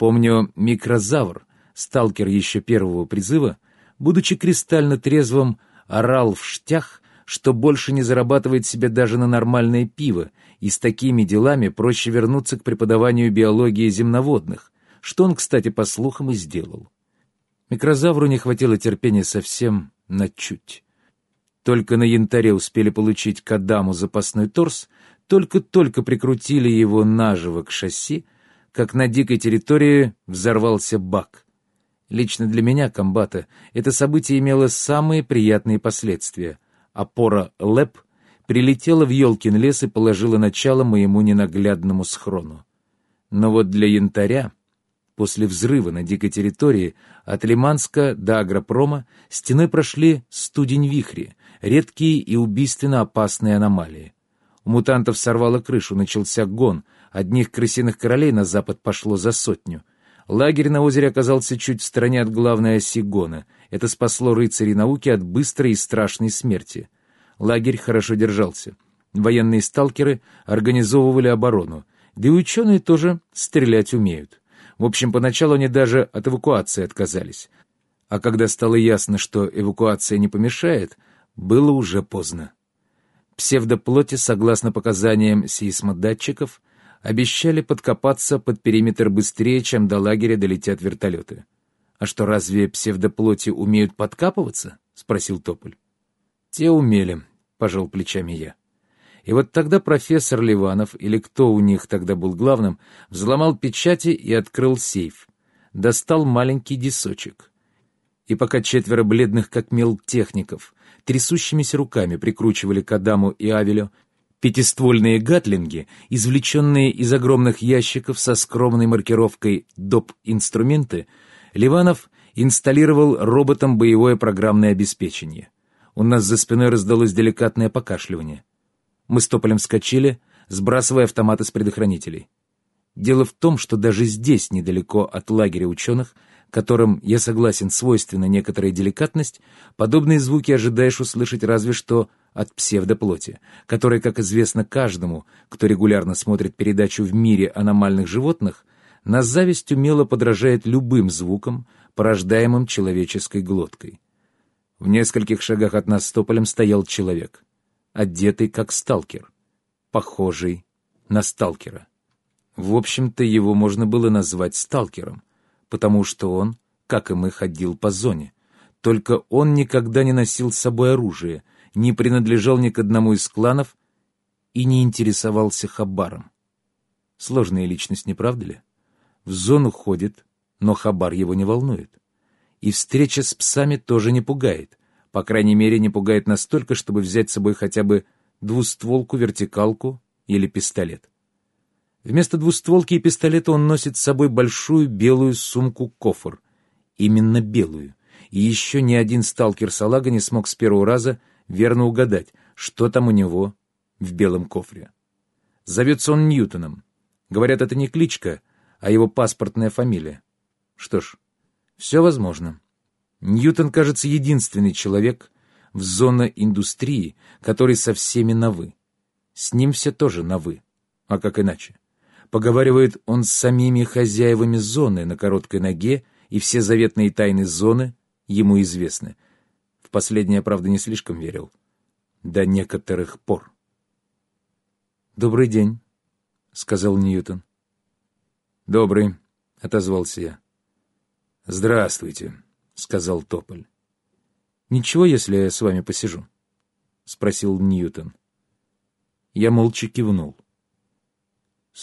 Помню, микрозавр, сталкер еще первого призыва, будучи кристально трезвым, орал в штях, что больше не зарабатывает себе даже на нормальное пиво, и с такими делами проще вернуться к преподаванию биологии земноводных, что он, кстати, по слухам и сделал. Микрозавру не хватило терпения совсем на чуть. Только на янтаре успели получить к Адаму запасной торс, только-только прикрутили его наживо к шасси, как на дикой территории взорвался бак. Лично для меня, комбата, это событие имело самые приятные последствия — опора ЛЭП прилетела в Ёлкин лес и положила начало моему ненаглядному схрону. Но вот для янтаря, после взрыва на дикой территории, от Лиманска до Агропрома стеной прошли студень-вихри, редкие и убийственно опасные аномалии. У мутантов сорвало крышу, начался гон, одних крысиных королей на запад пошло за сотню. Лагерь на озере оказался чуть в стороне от главной оси гона — это спасло рыцарей науки от быстрой и страшной смерти. Лагерь хорошо держался. Военные сталкеры организовывали оборону, да и ученые тоже стрелять умеют. В общем, поначалу они даже от эвакуации отказались. А когда стало ясно, что эвакуация не помешает, было уже поздно. Псевдоплоти, согласно показаниям сейсмодатчиков, обещали подкопаться под периметр быстрее, чем до лагеря долетят вертолеты. «А что, разве псевдоплоти умеют подкапываться?» — спросил Тополь. «Те умели», — пожал плечами я. И вот тогда профессор Ливанов, или кто у них тогда был главным, взломал печати и открыл сейф. Достал маленький дисочек. И пока четверо бледных как мел техников трясущимися руками прикручивали к Адаму и Авелю пятиствольные гатлинги, извлеченные из огромных ящиков со скромной маркировкой «доп-инструменты», Ливанов инсталлировал роботом боевое программное обеспечение. У нас за спиной раздалось деликатное покашливание. Мы с Тополем вскочили, сбрасывая автоматы с предохранителей. Дело в том, что даже здесь, недалеко от лагеря ученых, которым, я согласен, свойственна некоторая деликатность, подобные звуки ожидаешь услышать разве что от псевдоплоти, которая, как известно каждому, кто регулярно смотрит передачу «В мире аномальных животных», на зависть умело подражает любым звукам, порождаемым человеческой глоткой. В нескольких шагах от нас с тополем стоял человек, одетый как сталкер, похожий на сталкера. В общем-то, его можно было назвать сталкером, потому что он, как и мы, ходил по зоне. Только он никогда не носил с собой оружие, не принадлежал ни к одному из кланов и не интересовался хабаром. Сложная личность, не правда ли? В зону ходит, но хабар его не волнует. И встреча с псами тоже не пугает. По крайней мере, не пугает настолько, чтобы взять с собой хотя бы двустволку, вертикалку или пистолет. Вместо двустволки и пистолета он носит с собой большую белую сумку-кофр. Именно белую. И еще ни один сталкер салага не смог с первого раза верно угадать, что там у него в белом кофре. Зовется он Ньютоном. Говорят, это не кличка, а его паспортная фамилия. Что ж, все возможно. Ньютон, кажется, единственный человек в зоне индустрии, который со всеми на «вы». С ним все тоже на «вы». А как иначе? Поговаривает он с самими хозяевами зоны на короткой ноге, и все заветные тайны зоны ему известны. В последнее, правда, не слишком верил. До некоторых пор. «Добрый день», — сказал Ньютон. «Добрый», — отозвался я. «Здравствуйте», — сказал Тополь. «Ничего, если я с вами посижу?» — спросил Ньютон. Я молча кивнул.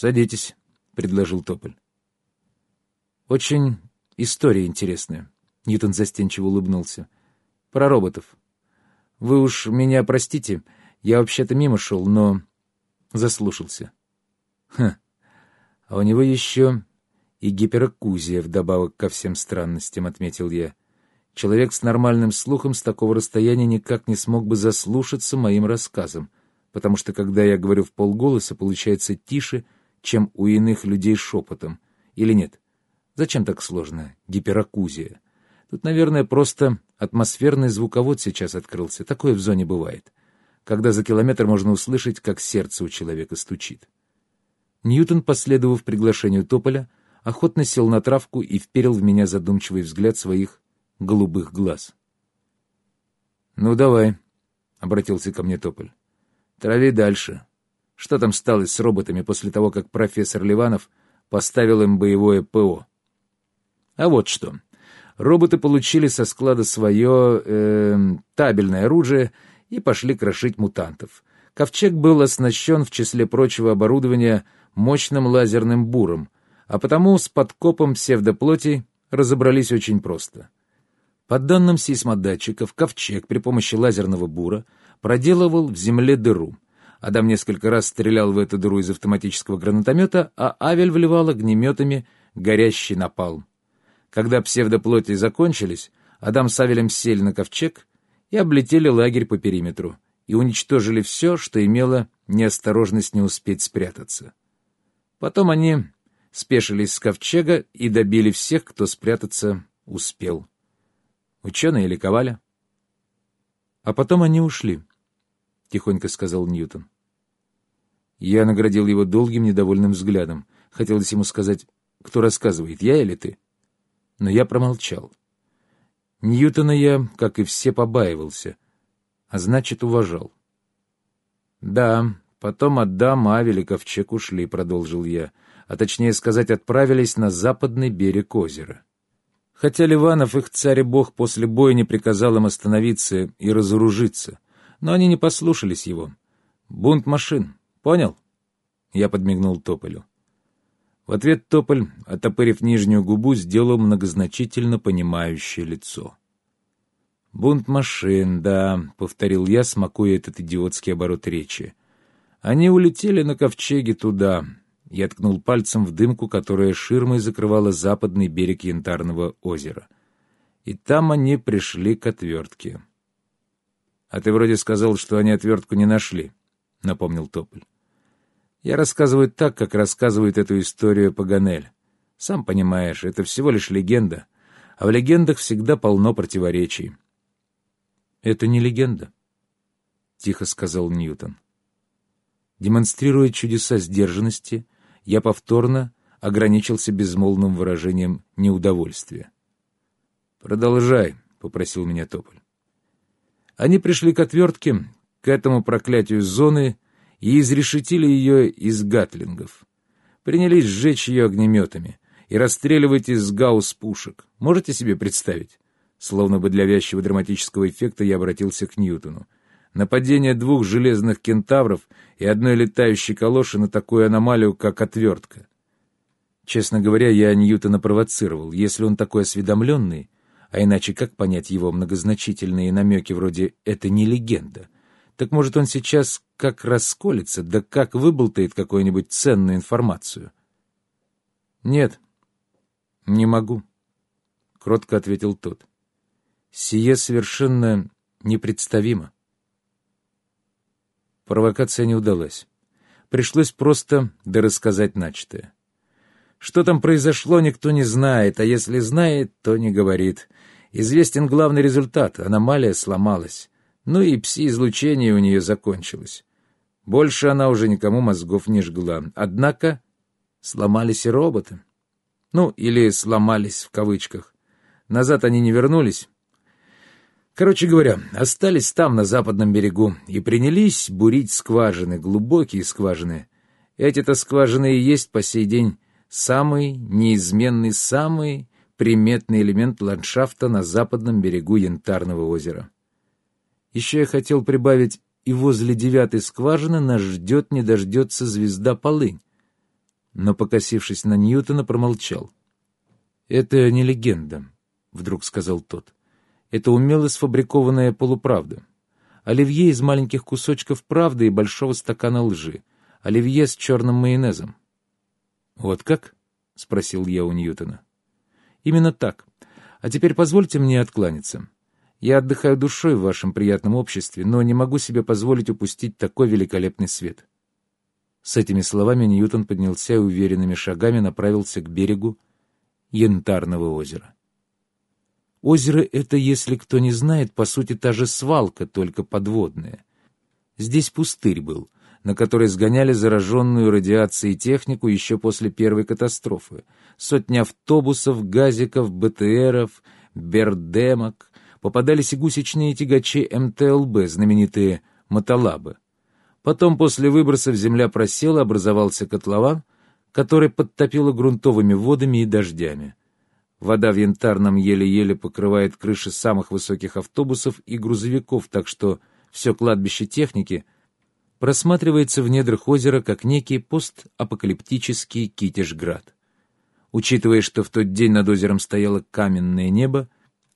«Садитесь», — предложил Тополь. «Очень история интересная», — Ньютон застенчиво улыбнулся. «Про роботов. Вы уж меня простите, я вообще-то мимо шел, но заслушался». «Хм, а у него еще и гиперакузия вдобавок ко всем странностям, отметил я. Человек с нормальным слухом с такого расстояния никак не смог бы заслушаться моим рассказом, потому что когда я говорю в полголоса, получается тише, чем у иных людей шепотом. Или нет? Зачем так сложно? Гиперакузия. Тут, наверное, просто атмосферный звуковод сейчас открылся. Такое в зоне бывает. Когда за километр можно услышать, как сердце у человека стучит. Ньютон, последовав приглашению Тополя, охотно сел на травку и вперил в меня задумчивый взгляд своих голубых глаз. «Ну, давай», — обратился ко мне Тополь. «Трави дальше. Что там стало с роботами после того, как профессор Ливанов поставил им боевое ПО?» «А вот что. Роботы получили со склада свое э, табельное оружие и пошли крошить мутантов. Ковчег был оснащен, в числе прочего оборудования, мощным лазерным буром, а потому с подкопом псевдоплоти разобрались очень просто. По данным сейсмодатчиков, ковчег при помощи лазерного бура проделывал в земле дыру. Адам несколько раз стрелял в эту дыру из автоматического гранатомета, а Авель вливал огнеметами горящий напалм. Когда псевдоплоти закончились, Адам с Авелем сели на ковчег и облетели лагерь по периметру и уничтожили все, что имело неосторожность не успеть спрятаться. Потом они спешились с ковчега и добили всех, кто спрятаться успел. Ученые ликовали. А потом они ушли, — тихонько сказал Ньютон. Я наградил его долгим недовольным взглядом. Хотелось ему сказать, кто рассказывает, я или ты? но я промолчал. Ньютона я, как и все, побаивался, а значит, уважал. «Да, потом Адам, Авель и ушли», — продолжил я, а точнее сказать, отправились на западный берег озера. Хотя Ливанов, их царь и бог, после боя не приказал им остановиться и разоружиться, но они не послушались его. Бунт машин, понял? Я подмигнул Тополю. В ответ Тополь, отопырив нижнюю губу, сделал многозначительно понимающее лицо. «Бунт машин, да», — повторил я, смакуя этот идиотский оборот речи. «Они улетели на ковчеге туда». Я ткнул пальцем в дымку, которая ширмой закрывала западный берег Янтарного озера. И там они пришли к отвертке. «А ты вроде сказал, что они отвертку не нашли», — напомнил Тополь. Я рассказываю так, как рассказывает эту историю Паганель. Сам понимаешь, это всего лишь легенда, а в легендах всегда полно противоречий. «Это не легенда», — тихо сказал Ньютон. Демонстрируя чудеса сдержанности, я повторно ограничился безмолвным выражением неудовольствия. «Продолжай», — попросил меня Тополь. Они пришли к отвертке, к этому проклятию зоны, и изрешетили ее из гатлингов. Принялись сжечь ее огнеметами и расстреливать из гаусс-пушек. Можете себе представить? Словно бы для вязчего драматического эффекта я обратился к Ньютону. Нападение двух железных кентавров и одной летающей калоши на такую аномалию, как отвертка. Честно говоря, я Ньютона провоцировал. Если он такой осведомленный, а иначе как понять его многозначительные намеки вроде «это не легенда», так может он сейчас как расколется, да как выболтает какую-нибудь ценную информацию? Нет, не могу, — кротко ответил тот. Сие совершенно непредставимо. Провокация не удалась. Пришлось просто дорассказать начатое. Что там произошло, никто не знает, а если знает, то не говорит. Известен главный результат — аномалия сломалась. Ну и пси-излучение у нее закончилось. Больше она уже никому мозгов не жгла. Однако сломались и роботы. Ну, или «сломались» в кавычках. Назад они не вернулись. Короче говоря, остались там, на западном берегу, и принялись бурить скважины, глубокие скважины. Эти-то скважины и есть по сей день самый неизменный, самый приметный элемент ландшафта на западном берегу Янтарного озера. Еще я хотел прибавить, и возле девятой скважины нас ждет, не дождется звезда Полынь. Но, покосившись на Ньютона, промолчал. «Это не легенда», — вдруг сказал тот. «Это умело сфабрикованная полуправда. Оливье из маленьких кусочков правды и большого стакана лжи. Оливье с черным майонезом». «Вот как?» — спросил я у Ньютона. «Именно так. А теперь позвольте мне откланяться. Я отдыхаю душой в вашем приятном обществе, но не могу себе позволить упустить такой великолепный свет». С этими словами Ньютон поднялся и уверенными шагами направился к берегу Янтарного озера. Озеро это, если кто не знает, по сути та же свалка, только подводная. Здесь пустырь был, на которой сгоняли зараженную радиацией технику еще после первой катастрофы. Сотни автобусов, газиков, БТРов, бердемок. Попадались и гусечные тягачи МТЛБ, знаменитые «Мотолабы». Потом, после выбросов, земля просела, образовался котлован, который подтопило грунтовыми водами и дождями. Вода в Янтарном еле-еле покрывает крыши самых высоких автобусов и грузовиков, так что все кладбище техники просматривается в недрах озера как некий постапокалиптический Китежград. Учитывая, что в тот день над озером стояло каменное небо,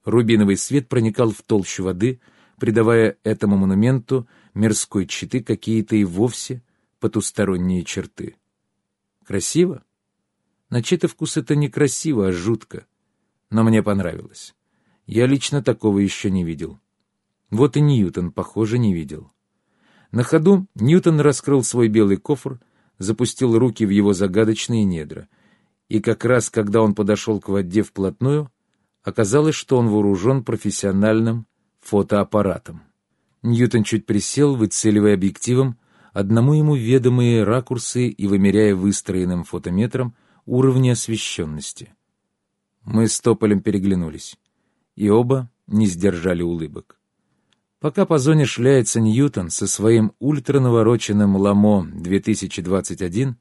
рубиновый свет проникал в толщу воды, придавая этому монументу мирской читы какие-то и вовсе потусторонние черты. Красиво? На чей-то вкус это не красиво, а жутко но мне понравилось. Я лично такого еще не видел. Вот и Ньютон, похоже, не видел. На ходу Ньютон раскрыл свой белый кофр, запустил руки в его загадочные недра. И как раз, когда он подошел к воде вплотную, оказалось, что он вооружен профессиональным фотоаппаратом. Ньютон чуть присел, выцеливая объективом одному ему ведомые ракурсы и вымеряя выстроенным фотометром уровни освещенности. Мы с Тополем переглянулись, и оба не сдержали улыбок. Пока по зоне шляется Ньютон со своим ультранавороченным Ламо 2021,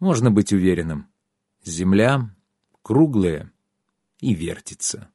можно быть уверенным. Земля круглая и вертится.